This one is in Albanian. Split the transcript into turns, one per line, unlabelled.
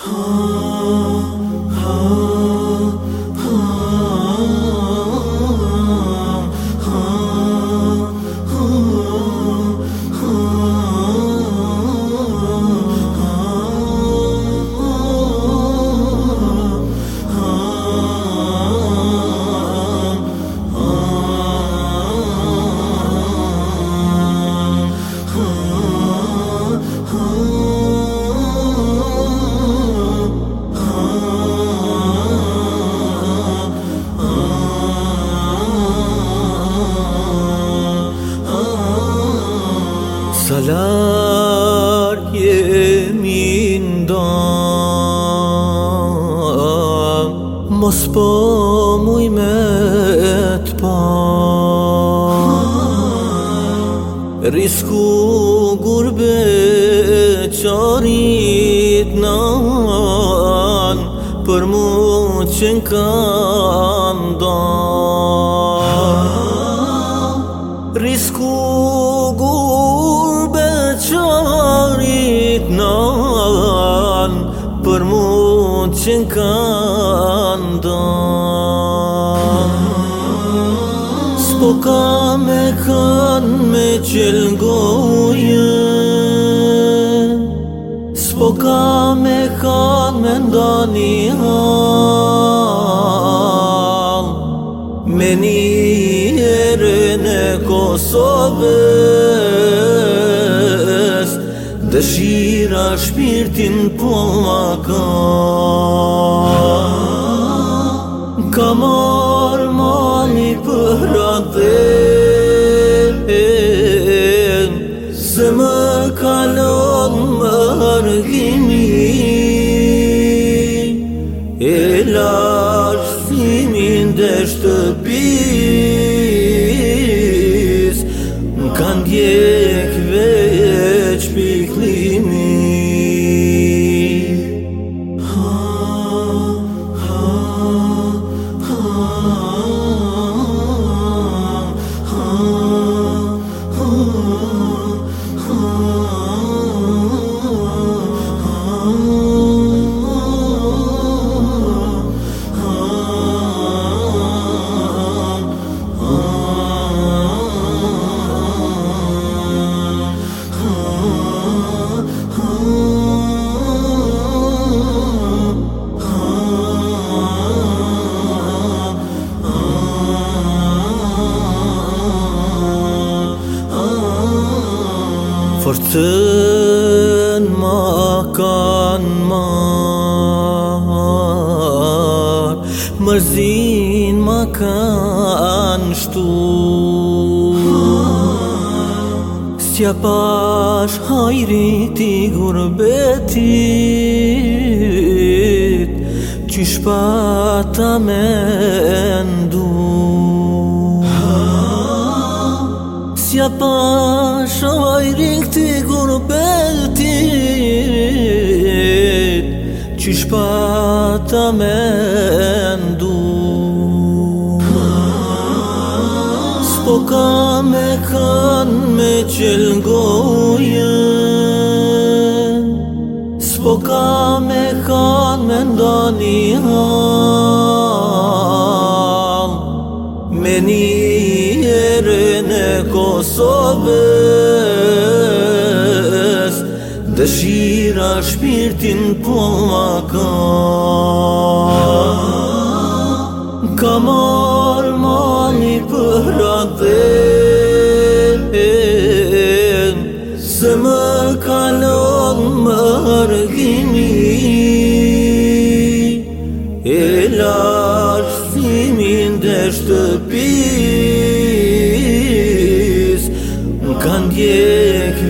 Oh. mos po muj me të pa Risku gurbe qarit në anë Për mu që në kanë danë Risku gurbe için kandan Spokame kan mecil goje Spokame kan mendani hal Meni yerine Kosovë Dëshira shpirtin pola ka Ka marë mali për atë dhe Se më ka lëgë më hargimi E lashtimin dhe shtëpis Në kanë djerë Forcën ma kanë marë Mërzin ma kanë shtu Sja pash hajrit i gurbetit Qysh pata me ndu Asja pa shavaj rikti gurbetit Qish pa ta me ndu Spo ka me kan me qel ngojen Spo ka me kan me ndani Meni Me një E në Kosovës Dëshira shpirtin për maka Ka marrë mani për adhen Se më kalon më rgini E lasë timin dhe shtëpi kanë djekë